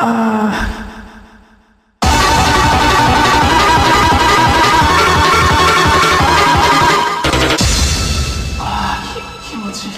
아, 힘, 힘 뭐지?